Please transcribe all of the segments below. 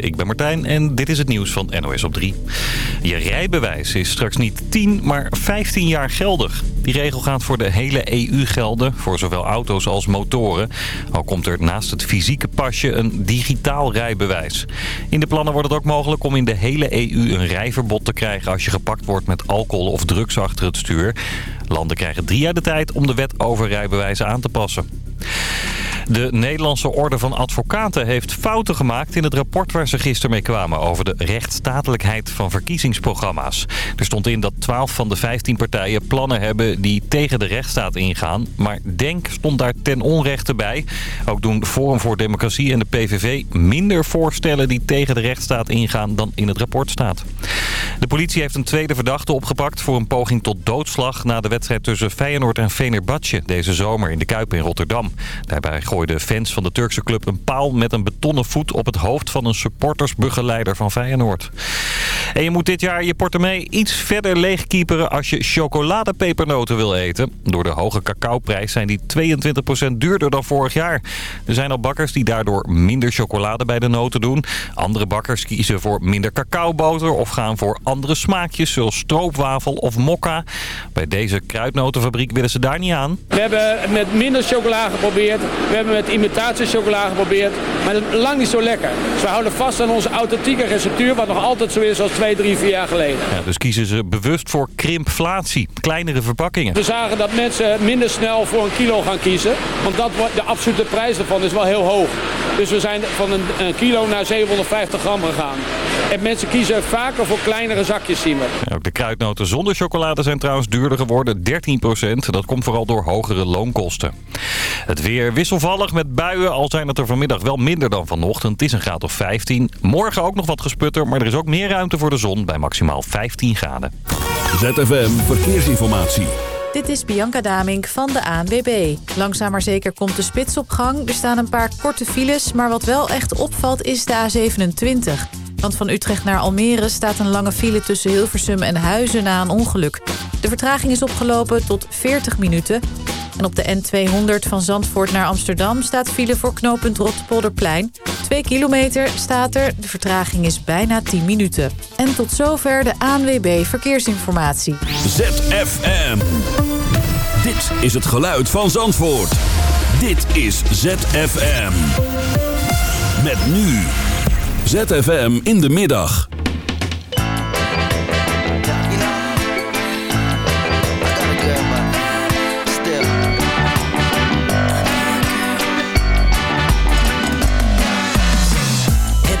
Ik ben Martijn en dit is het nieuws van NOS op 3. Je rijbewijs is straks niet 10, maar 15 jaar geldig. Die regel gaat voor de hele EU gelden, voor zowel auto's als motoren. Al komt er naast het fysieke pasje een digitaal rijbewijs. In de plannen wordt het ook mogelijk om in de hele EU een rijverbod te krijgen... als je gepakt wordt met alcohol of drugs achter het stuur. Landen krijgen drie jaar de tijd om de wet over rijbewijzen aan te passen. De Nederlandse Orde van Advocaten heeft fouten gemaakt in het rapport waar ze gisteren mee kwamen over de rechtsstatelijkheid van verkiezingsprogramma's. Er stond in dat 12 van de 15 partijen plannen hebben die tegen de rechtsstaat ingaan. Maar DENK stond daar ten onrechte bij. Ook doen Forum voor Democratie en de PVV minder voorstellen die tegen de rechtsstaat ingaan dan in het rapport staat. De politie heeft een tweede verdachte opgepakt voor een poging tot doodslag na de wedstrijd tussen Feyenoord en Fenerbahce deze zomer in de Kuip in Rotterdam. Daarbij gooiden fans van de Turkse club een paal met een betonnen voet op het hoofd van een supportersbegeleider van Feyenoord. En je moet dit jaar je portemonnee iets verder leegkieperen als je chocoladepepernoten wil eten. Door de hoge cacaoprijs zijn die 22% duurder dan vorig jaar. Er zijn al bakkers die daardoor minder chocolade bij de noten doen. Andere bakkers kiezen voor minder cacaoboter of gaan voor andere smaakjes zoals stroopwafel of mokka. Bij deze kruidnotenfabriek willen ze daar niet aan. We hebben met minder chocola geprobeerd. We hebben met imitatiechocola geprobeerd. Maar dat is lang niet zo lekker. Dus we houden vast aan onze authentieke receptuur. Wat nog altijd zo is als twee, drie, vier jaar geleden. Ja, dus kiezen ze bewust voor krimpflatie. Kleinere verpakkingen. We zagen dat mensen minder snel voor een kilo gaan kiezen. Want dat, de absolute prijs daarvan is wel heel hoog. Dus we zijn van een, een kilo naar 750 gram gegaan. En mensen kiezen vaker voor kleinere zakjes. Ja, Ook de kruidnoten zonder chocolade zijn trouwens duurder geworden. 13% Dat komt vooral door hogere loonkosten. Het weer wisselvallig met buien. Al zijn het er vanmiddag wel minder dan vanochtend. Het is een graad of 15. Morgen ook nog wat gesputter. Maar er is ook meer ruimte voor de zon bij maximaal 15 graden. ZFM Verkeersinformatie. Dit is Bianca Damink van de ANWB. Langzaam maar zeker komt de spits op gang. Er staan een paar korte files, maar wat wel echt opvalt is de A27. Want van Utrecht naar Almere staat een lange file tussen Hilversum en Huizen na een ongeluk. De vertraging is opgelopen tot 40 minuten. En op de N200 van Zandvoort naar Amsterdam staat file voor knooppunt Rotterpolderplein. 2 kilometer staat er, de vertraging is bijna 10 minuten. En tot zover de ANWB Verkeersinformatie. ZFM. Dit is het geluid van Zandvoort. Dit is ZFM. Met nu. ZFM in de middag.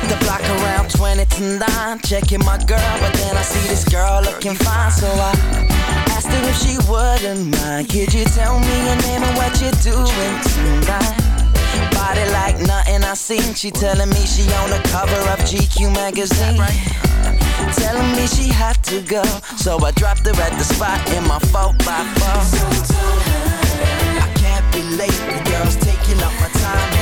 The block around 20 to 9 Checking my girl, but then I see this girl looking fine So I asked her if she wouldn't mind Could you tell me your name and what you're doing tonight? Body like nothing I seen. She telling me she on the cover of GQ magazine. Telling me she had to go. So I dropped her at the spot in my 4x4 I can't be late, the girl's taking up my time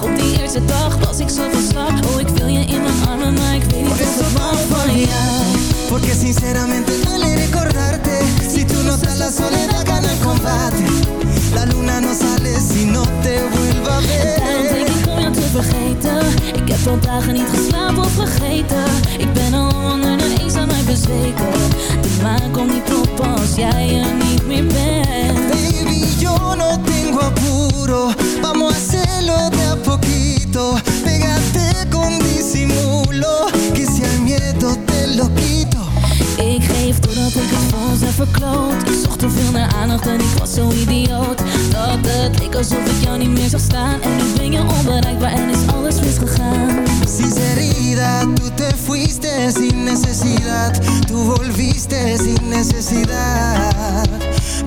Op die eerste dag Was ik zo van slag. Oh, ik wil je in mijn armen Maar ik weet niet eso ik pa van jou. Porque sinceramente duele recordarte. Si tú no estás la soledad gana el combate. La luna no sale si no te vuelva a Daarom denk ver ik om jou te vergeten. Ik heb al dagen niet geslapen of vergeten. Ik ben al onder de eens aan mij bezweken. De maan komt niet op als jij er niet meer bent. Baby, yo no tengo apuro. Vamos a hacerlo a poquito. Pégate con disimulo Que si al miedo te lo quito. Ik geef doordat ik het voor heb verkloot. Ik zocht te veel naar aandacht en ik was zo idioot. Dat het leek alsof ik jou niet meer zag staan. En nu ben je onbereikbaar en is alles misgegaan. Sinceridad, tú te fuiste sin necesidad. Tú volviste sin necesidad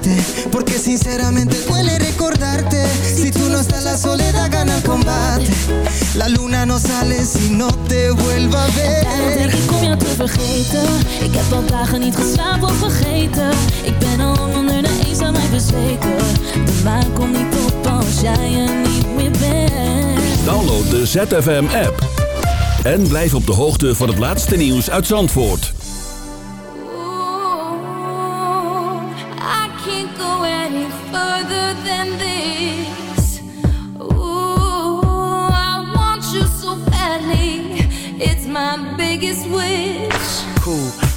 olvidarte Porque sinceramente duele recordarte. Si tú no estás la soledad gana el combate. La luna no sale si no te vuelva a Daarom denk ver ik om jou te vergeten. Ik heb al dagen niet geslapen of vergeten. Ik ben al lang onder de mij bezweken. De maan komt niet op als jij er niet meer bent. Download de ZFM app. En blijf op de hoogte van het laatste nieuws uit Zandvoort. Biggest wish. cool.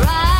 right.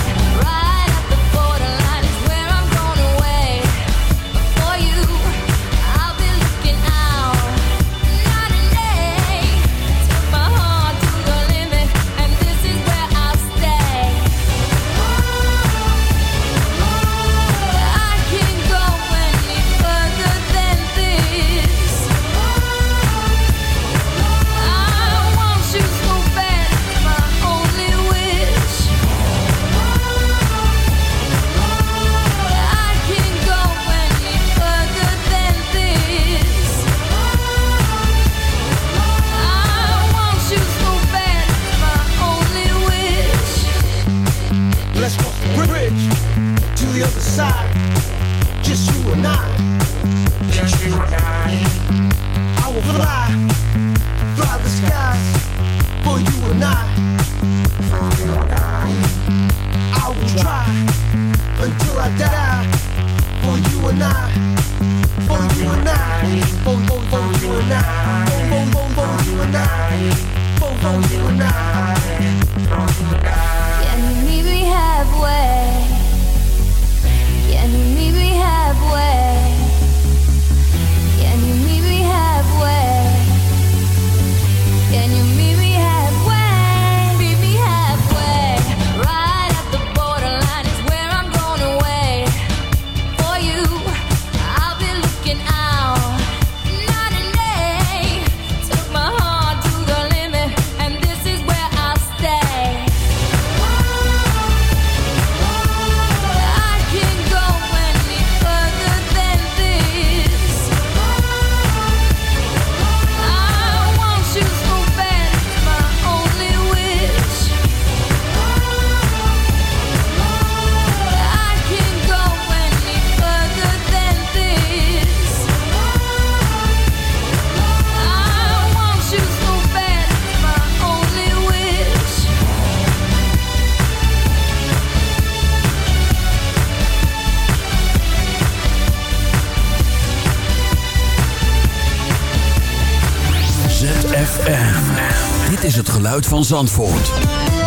Geluid van Zandvoort.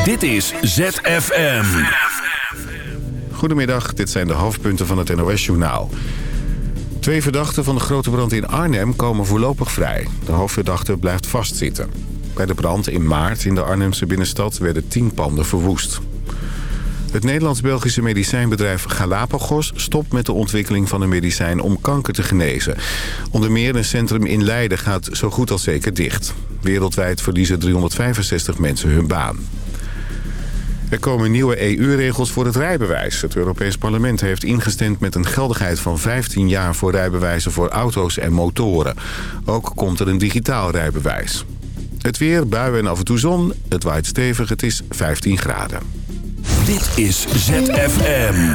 Dit is ZFM. Goedemiddag, dit zijn de hoofdpunten van het NOS-journaal. Twee verdachten van de grote brand in Arnhem komen voorlopig vrij. De hoofdverdachte blijft vastzitten. Bij de brand in maart in de Arnhemse binnenstad werden tien panden verwoest. Het Nederlands-Belgische medicijnbedrijf Galapagos stopt met de ontwikkeling van een medicijn om kanker te genezen. Onder meer een centrum in Leiden gaat zo goed als zeker dicht. Wereldwijd verliezen 365 mensen hun baan. Er komen nieuwe EU-regels voor het rijbewijs. Het Europees Parlement heeft ingestemd met een geldigheid van 15 jaar voor rijbewijzen voor auto's en motoren. Ook komt er een digitaal rijbewijs. Het weer, buien en af en toe zon. Het waait stevig, het is 15 graden. Dit is ZFM.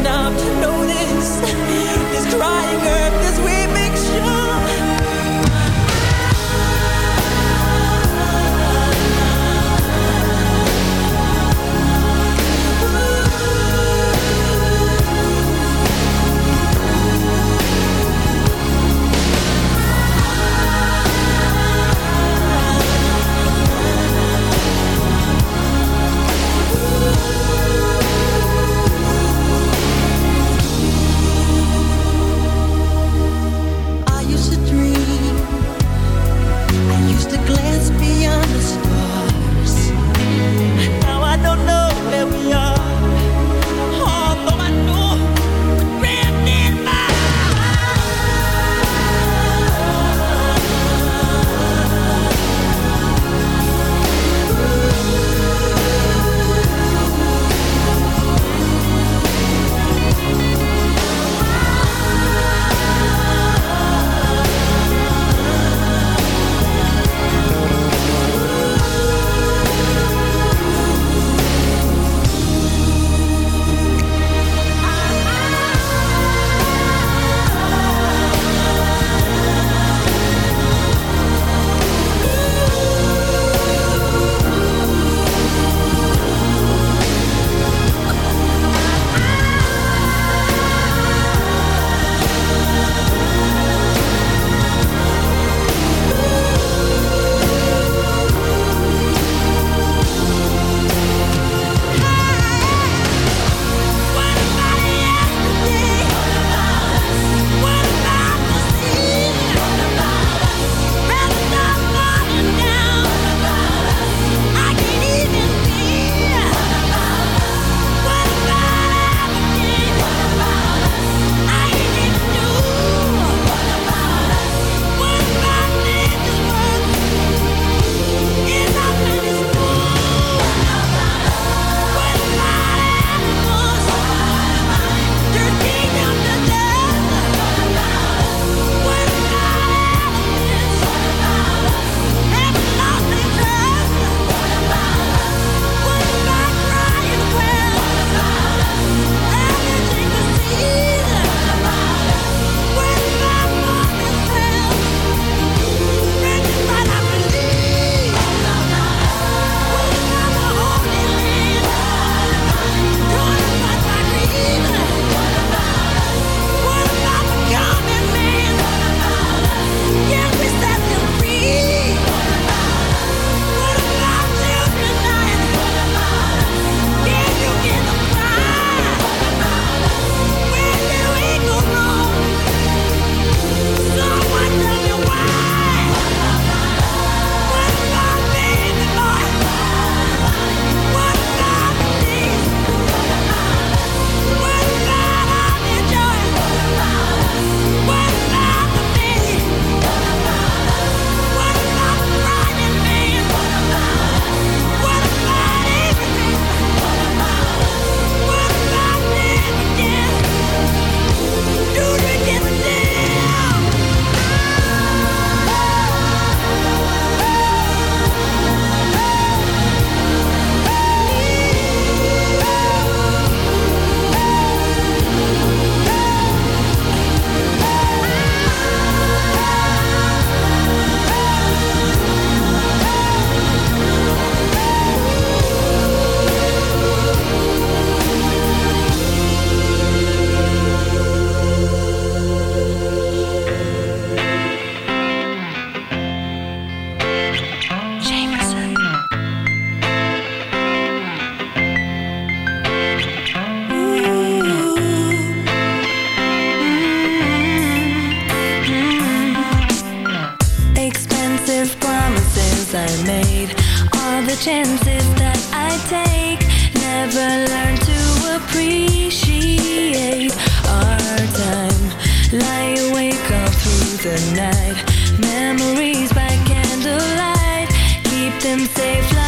enough to notice this crying earth, this weird. chances that I take. Never learn to appreciate our time. Lie awake all through the night. Memories by candlelight. Keep them safe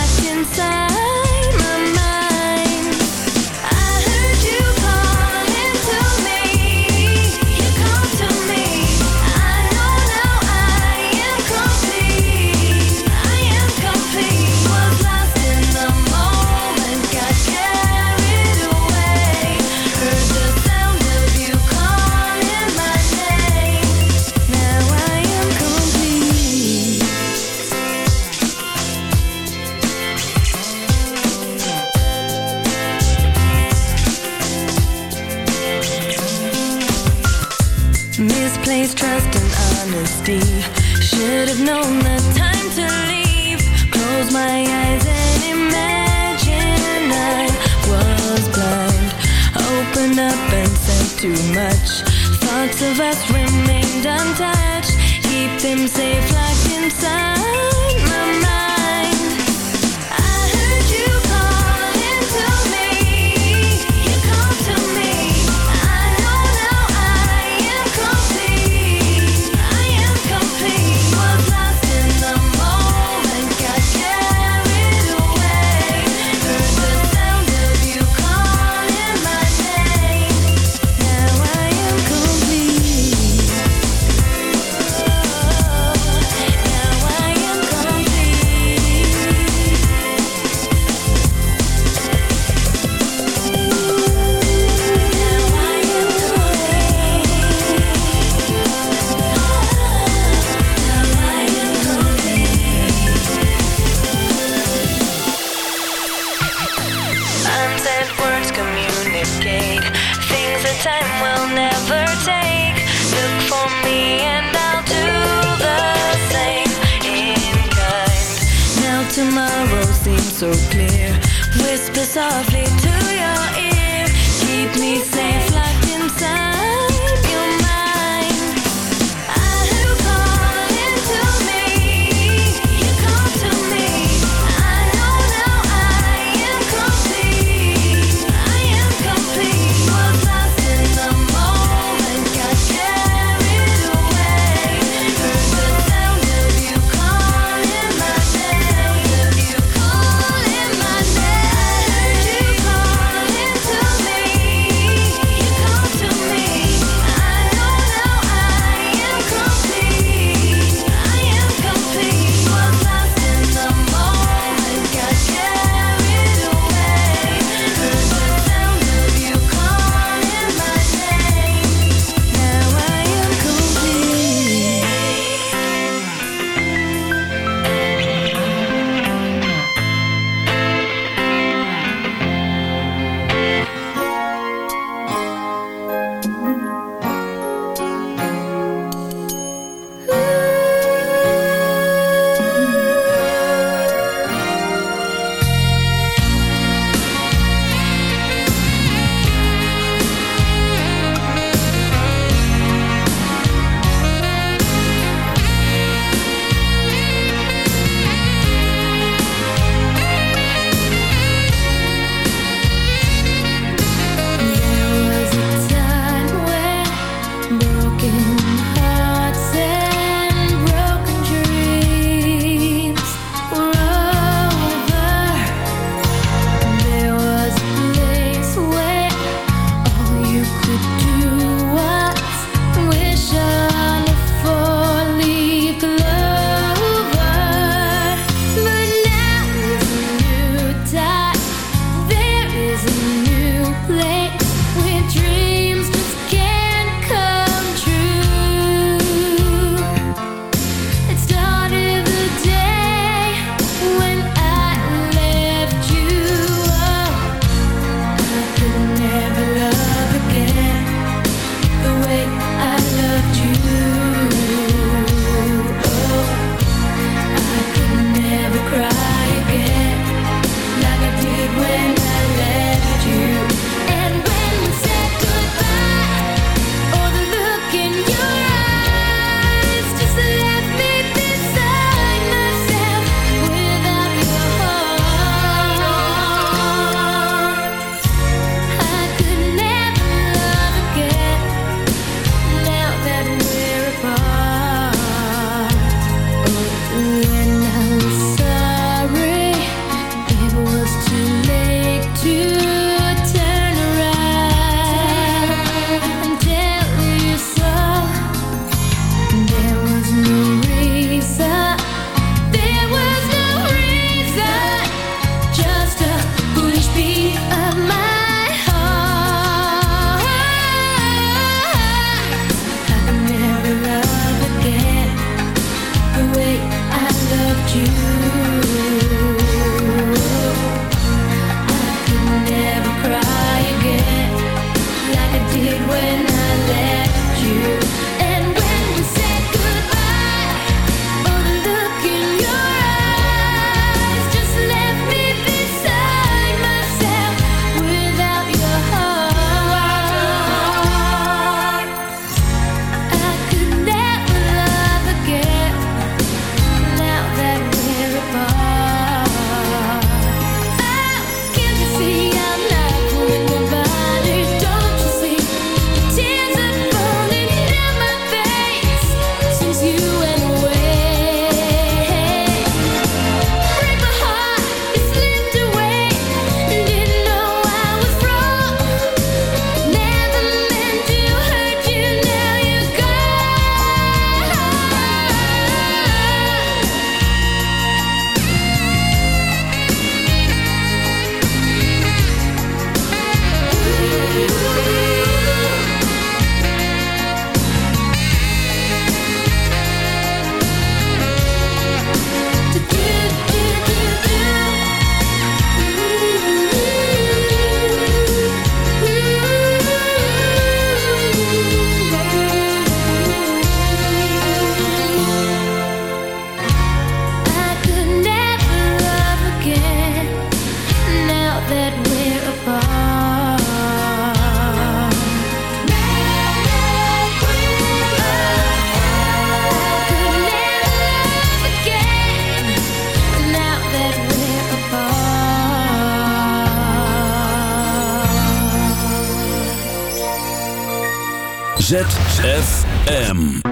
ZFM.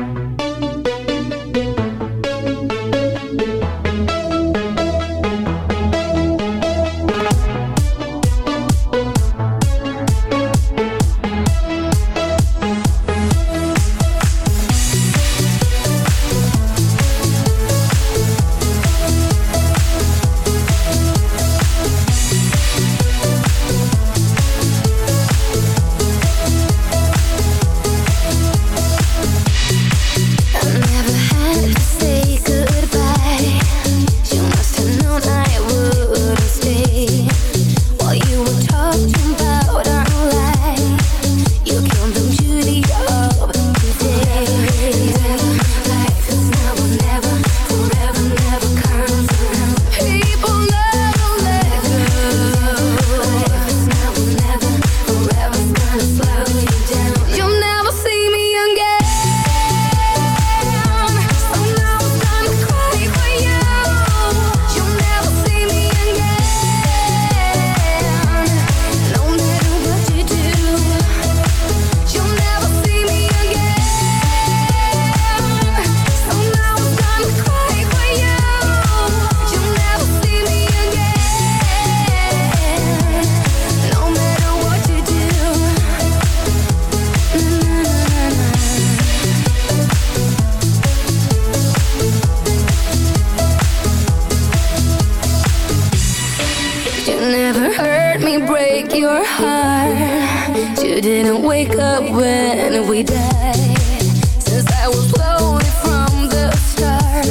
break your heart. You didn't wake up when we died. Since I was loaded from the start,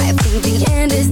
I think the end is.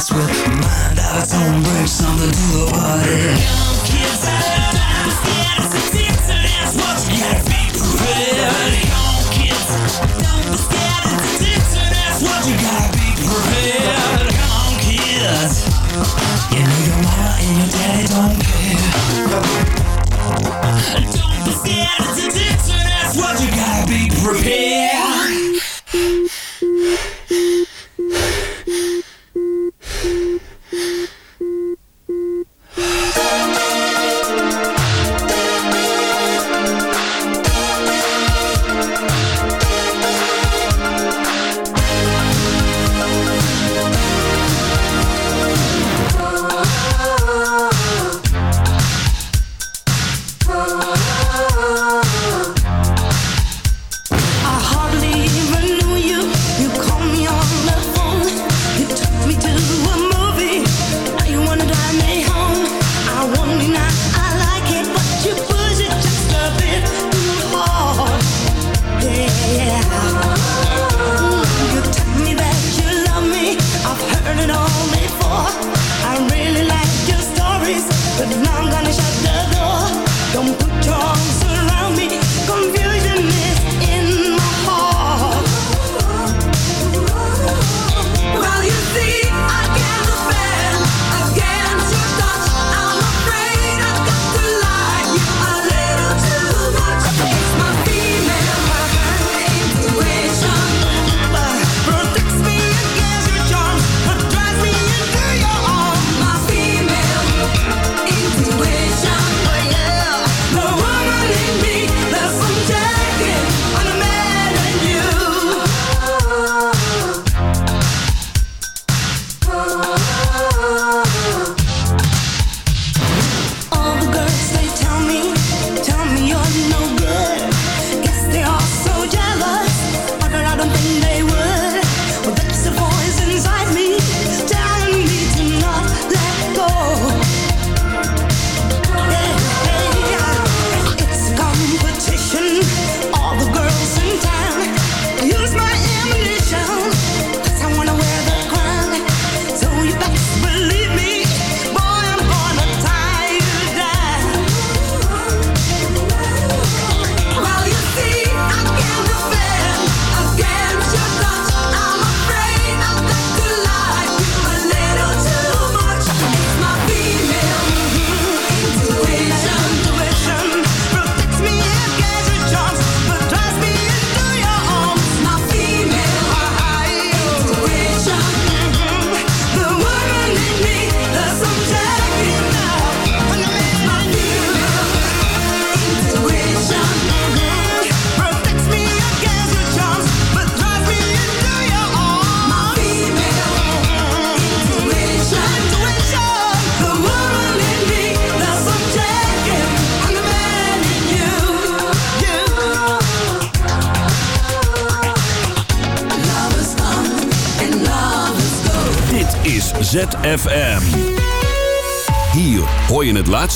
dance with Mind out its bring something to the party. Young kids to dance gotta Young kids, don't be scared of to dance What you gotta be prepared. Young kids, you know your mama and your daddy don't care. Don't be scared of to dance What you gotta be prepared.